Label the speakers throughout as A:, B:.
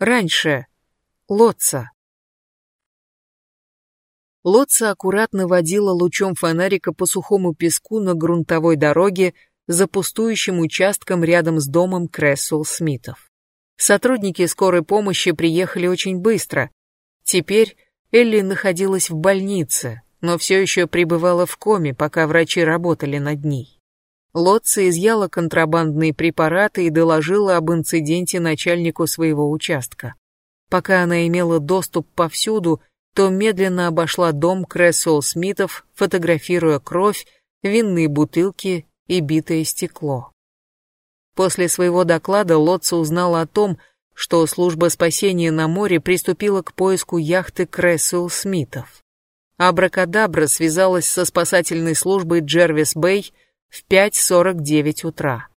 A: Раньше. Лотца. Лотца аккуратно водила лучом фонарика по сухому песку на грунтовой дороге за пустующим участком рядом с домом Крессел Смитов. Сотрудники скорой помощи приехали очень быстро. Теперь Элли находилась в больнице, но все еще пребывала в коме, пока врачи работали над ней. Лотца изъяла контрабандные препараты и доложила об инциденте начальнику своего участка. Пока она имела доступ повсюду, то медленно обошла дом Крессел Смитов, фотографируя кровь, винные бутылки и битое стекло. После своего доклада Лотца узнала о том, что служба спасения на море приступила к поиску яхты Крессел Смитов. Абракадабра связалась со спасательной службой Джервис Бэй в 5.49 утра.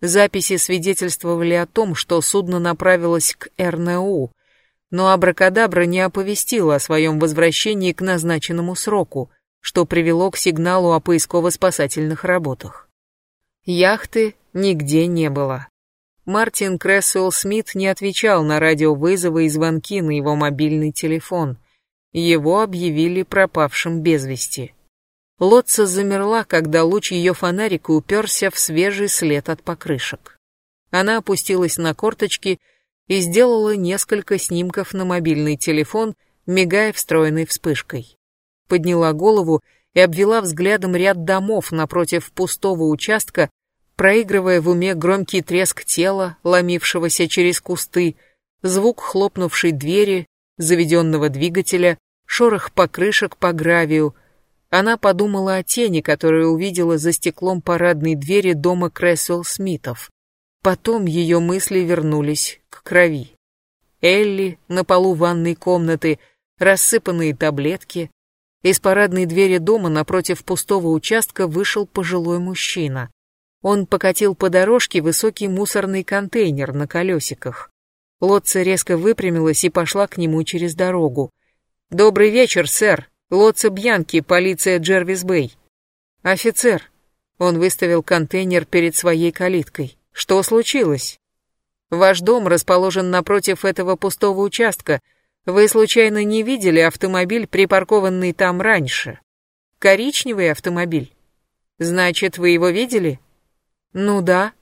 A: Записи свидетельствовали о том, что судно направилось к РНУ, но Абракадабра не оповестила о своем возвращении к назначенному сроку, что привело к сигналу о поисково-спасательных работах. Яхты нигде не было. Мартин Крессел Смит не отвечал на радиовызовы и звонки на его мобильный телефон. Его объявили пропавшим без вести. Лотца замерла, когда луч ее фонарика уперся в свежий след от покрышек. Она опустилась на корточки и сделала несколько снимков на мобильный телефон, мигая встроенной вспышкой. Подняла голову и обвела взглядом ряд домов напротив пустого участка, проигрывая в уме громкий треск тела, ломившегося через кусты, звук хлопнувшей двери, заведенного двигателя, шорох покрышек по гравию, она подумала о тени, которую увидела за стеклом парадной двери дома Крессел Смитов. Потом ее мысли вернулись к крови. Элли на полу ванной комнаты, рассыпанные таблетки. Из парадной двери дома напротив пустого участка вышел пожилой мужчина. Он покатил по дорожке высокий мусорный контейнер на колесиках. Лотца резко выпрямилась и пошла к нему через дорогу. «Добрый вечер, сэр», Лоца Бьянки, полиция Джервис Бэй. Офицер. Он выставил контейнер перед своей калиткой. Что случилось? Ваш дом расположен напротив этого пустого участка. Вы случайно не видели автомобиль, припаркованный там раньше? Коричневый автомобиль? Значит, вы его видели? Ну да.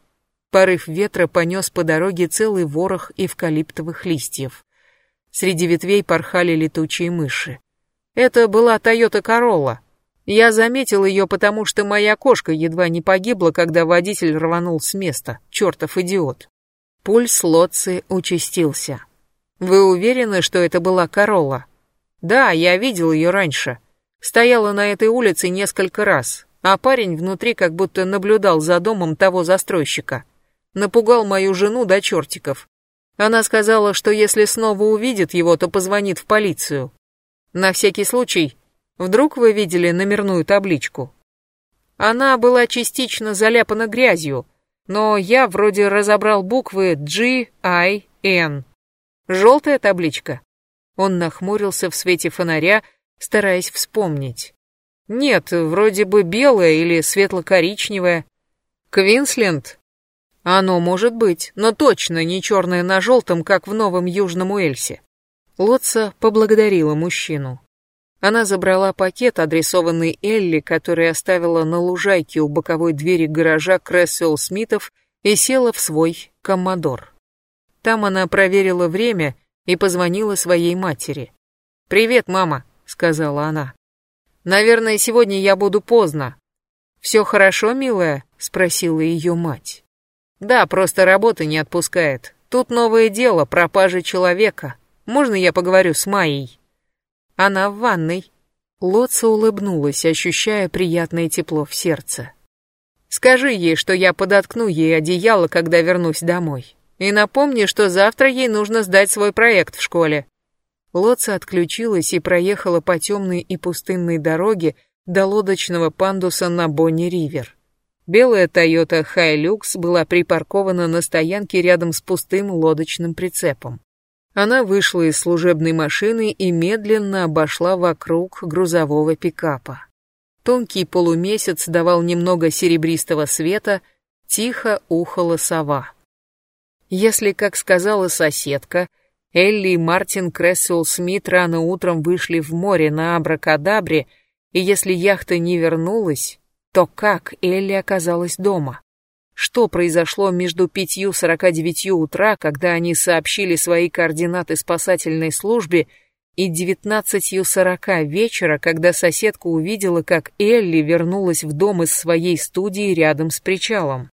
A: Порыв ветра понес по дороге целый ворох эвкалиптовых листьев. Среди ветвей порхали летучие мыши. Это была Toyota Corolla. Я заметил ее, потому что моя кошка едва не погибла, когда водитель рванул с места. Чертов идиот. Пульс Лотцы участился. Вы уверены, что это была Corolla? Да, я видел ее раньше. Стояла на этой улице несколько раз, а парень внутри как будто наблюдал за домом того застройщика. Напугал мою жену до чертиков. Она сказала, что если снова увидит его, то позвонит в полицию. На всякий случай, вдруг вы видели номерную табличку? Она была частично заляпана грязью, но я вроде разобрал буквы G, I, N. Желтая табличка. Он нахмурился в свете фонаря, стараясь вспомнить. Нет, вроде бы белая или светло-коричневая. Квинсленд? Оно может быть, но точно не черное на желтом, как в Новом Южном Уэльсе. Лотца поблагодарила мужчину. Она забрала пакет, адресованный Элли, который оставила на лужайке у боковой двери гаража Крессел Смитов, и села в свой коммодор. Там она проверила время и позвонила своей матери. «Привет, мама», — сказала она. «Наверное, сегодня я буду поздно». «Все хорошо, милая?» — спросила ее мать. «Да, просто работа не отпускает. Тут новое дело, пропажа человека. Можно я поговорю с Майей?» «Она в ванной». Лотца улыбнулась, ощущая приятное тепло в сердце. «Скажи ей, что я подоткну ей одеяло, когда вернусь домой. И напомни, что завтра ей нужно сдать свой проект в школе». Лотца отключилась и проехала по темной и пустынной дороге до лодочного пандуса на Бонни-Ривер. Белая Toyota Hilux была припаркована на стоянке рядом с пустым лодочным прицепом. Она вышла из служебной машины и медленно обошла вокруг грузового пикапа. Тонкий полумесяц давал немного серебристого света, тихо ухала сова. Если, как сказала соседка, Элли и Мартин Крессел Смит рано утром вышли в море на Абракадабре, и если яхта не вернулась, то как Элли оказалась дома? Что произошло между пятью сорока девятью утра, когда они сообщили свои координаты спасательной службе, и девятнадцатью сорока вечера, когда соседка увидела, как Элли вернулась в дом из своей студии рядом с причалом?